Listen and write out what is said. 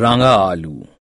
Ranga alu.